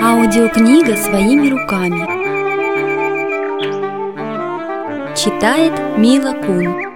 Аудиокнига своими руками. Читает Мила Кун.